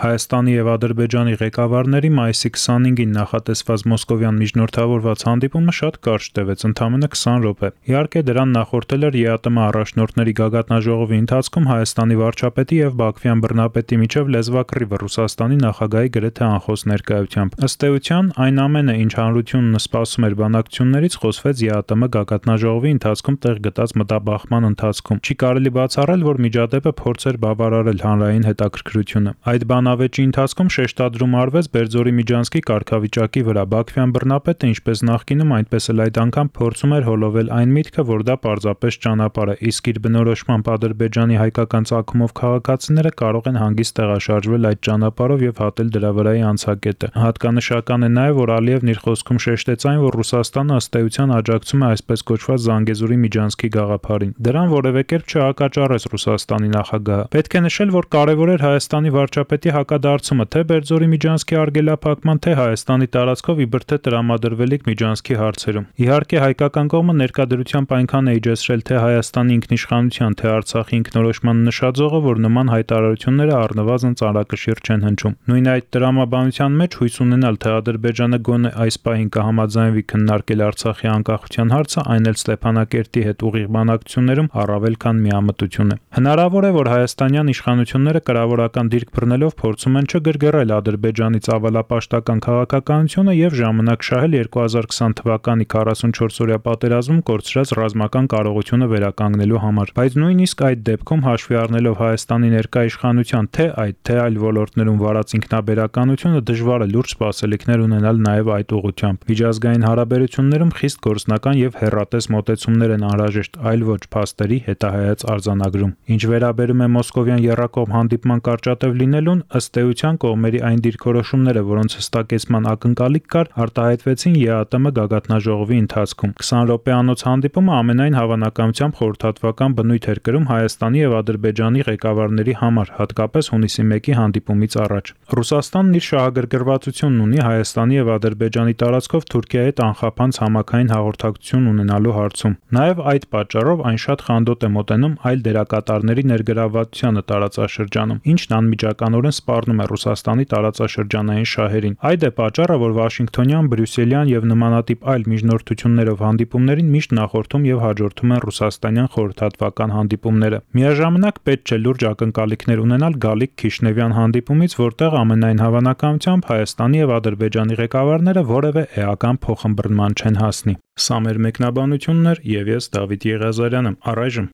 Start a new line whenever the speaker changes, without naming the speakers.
Հայաստանի եւ Ադրբեջանի ղեկավարների մայիսի 25-ին նախատեսված Մոսկովյան միջնորդավորված հանդիպումը շատ կարճ տևեց, ընդամենը 20 րոպե։ Իհարկե դրան նախորդել էր ԵԱՏՄ առաջնորդների գագաթնաժողովի ընթացքում Հայաստանի վարչապետի եւ Բաքվյան բռնապետի միջև լեզվակռիվը Ռուսաստանի նախագահի գրեթե անխոս ներկայությամբ։ Ըստ էության, այն ամենը, ինչ հանրությունն սպասում էր բանակցություններից, խոսվեց ԵԱՏՄ գագաթնաժողովի ընթացքում տեղ գտած մտաբախման ընթացքում։ Չի կարելի բացառել, որ միջադեպը փորձեր բավարարել հանրային հետաքրքրությունը։ Այդ բանավեճի ընթացքում շեշտադրում արվեց Բերձորի Միջանցքի կարգավիճակի վրա։ Բաքվյան բռնապետը, ինչպես նախկինում, այնպես էլ այդ անգամ փորձում էր հոլովել այն միտքը, որ դա պարզապես ճանապարհ է, իսկ իր բնորոշմամբ Ադրբեջանի հայկական ցակումով քաղաքացիները կարող են հանգիստ տեղաշարժվել այդ ճանապարհով եւ հատել դրա վրայի անցակետը։ Հատկանշական է նաեւ, որ Ալիևն իր խոսքում շեշտեց այն, որ Ռուսաստանը ըստ էության աջակցում է այսպես կոչված Զանգեզուրի Միջանցքի գաղափարին։ Դրան որևէ կերպ չհակաճառեց Ռուսաստանի նախագահը։ Պետք է նշել, որ կարևոր էր Հայաստանի վարչապետի հակադարձումը թե Բերձորի Միջանցքի արգելափակման, թե Հայաստանի տարածքով իբր թե տրամադրվելիք Միջանցքի հարցերում։ Իհարկե հայկական կողմը ներկայդրությամբ այնքան է իջեցրել թե Հայաստանի ինքնիշխանության, թե Արցախի ինքնորոշման նշաձողը, որ նման հայտարարությունները առնվազն ծանրակշիռ չեն հնչում։ Նույն այդ տրամաբանության մեջ հույս ունենալ, թե Ադրբեջանը գոնե այս պահին կհամաձայնվի քննարկել Արցախի անկախության հարցը, այն էլ Ստեփանակերտի հետ ուղիղ բանակցություններում առավել քան միամտություն է։ Հնարավոր է, որ հայաստանյան իշխանությունները կրավորական դիրք բռնելով փորձում են չգրգռել Ադրբեջանի ցավալապաշտական քաղաքականությունը եւ ժամանակ շահել 2020 թվականի 44-օրյա պատերազմում կորցրած ռազմական կարողությունը վերականգնելու համար։ Բայց նույնիսկ այդ դեպքում հաշվի առնելով Հայաստանի ներկա իշխանության թե այդ թե այլ ոլորտներում վարած ինքնաբերականությունը դժվար է լուրջ սպասելիքներ ունենալ նաեւ այդ ուղղությամբ։ Միջազգային հարաբերություններում խիստ գործնական եւ հերատես մոտեցումներ են անհրաժեշտ, այլ ոչ փաստերի հետահայաց արձանագրում։ Ինչ վերաբերում է Մոսկովյան երրակողմ հանդիպման կարճատև լինելուն, ըստ էության կողմերի այն դիրքորոշումները, որոնց հստակեցման ակնկալիք կար, արտահայտվեցին ԵԱՏՄ գագաթնաժողովի ընթացքում։ 20 րոպեանոց հանդիպումը ամենայն հավանականությամբ խորհրդատվական բնույթ էր կրում Հայաստանի եւ Ադրբեջանի ղեկավարների համար, հատկապես հունիսի 1-ի հանդիպումից առաջ։ Ռուսաստանն իր շահագրգռվածությունն ունի Հայաստանի եւ Ադրբեջանի տարածքով Թուրքիայի հետ անխափանց համակային հաղորդակցություն ունենալու հարցում։ Նաեւ այդ պատճառով այն շատ խանդոտ է մոտենում այլ դերակատարների ներգրավվածությանը տարածաշրջանում, ինչն անմիջականորեն սպառնում է Ռուսաստանի տարածաշրջանային շահերին։ Այդ է պատճառը, որ Վաշինգտոնյան, Բրյուսելյան եւ նմանատիպ այլ միջնորդություններով հանդիպումներին միշտ նախորդում եւ հաջորդում են ռուսաստանյան խորհրդատվական հանդիպումները։ Միաժամանակ պետք չէ լուրջ ակնկալիքներ ունենալ Գալիկ Քիշնևյան հանդիպումից, որտեղ ամենայն հավանականությամբ Հայաստանի եւ Ադրբեջանի ղեկավարները որևէ էական փոխըմբռնման չեն հասնի։ Սա մեր մեկնաբանությունն էր եւ ես Դավիթ Եղազարյանը։ Առայժմ